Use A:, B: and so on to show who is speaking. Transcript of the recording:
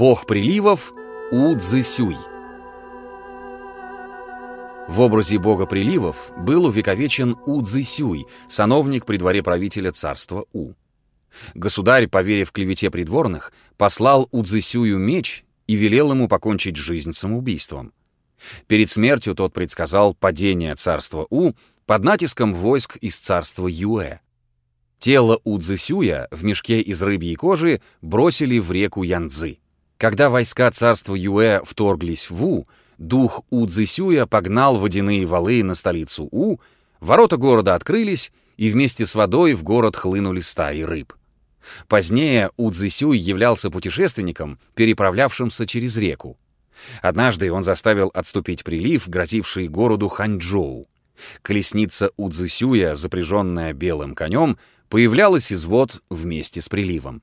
A: Бог приливов У Цзысюй. В образе бога приливов был увековечен У Цзысюй, сановник при дворе правителя царства У. Государь, поверив клевете придворных, послал У Цзысюю меч и велел ему покончить жизнь самоубийством. Перед смертью тот предсказал падение царства У под натиском войск из царства Юэ. Тело У Цзысюя в мешке из рыбьей кожи бросили в реку Янцзы. Когда войска царства Юэ вторглись в У, дух У Цзысюя погнал водяные валы на столицу У, ворота города открылись, и вместе с водой в город хлынули стаи рыб. Позднее У Цзысюй являлся путешественником, переправлявшимся через реку. Однажды он заставил отступить прилив, грозивший городу Ханчжоу. Колесница У Цзысюя, запряженная белым конем, появлялась из вод вместе с приливом.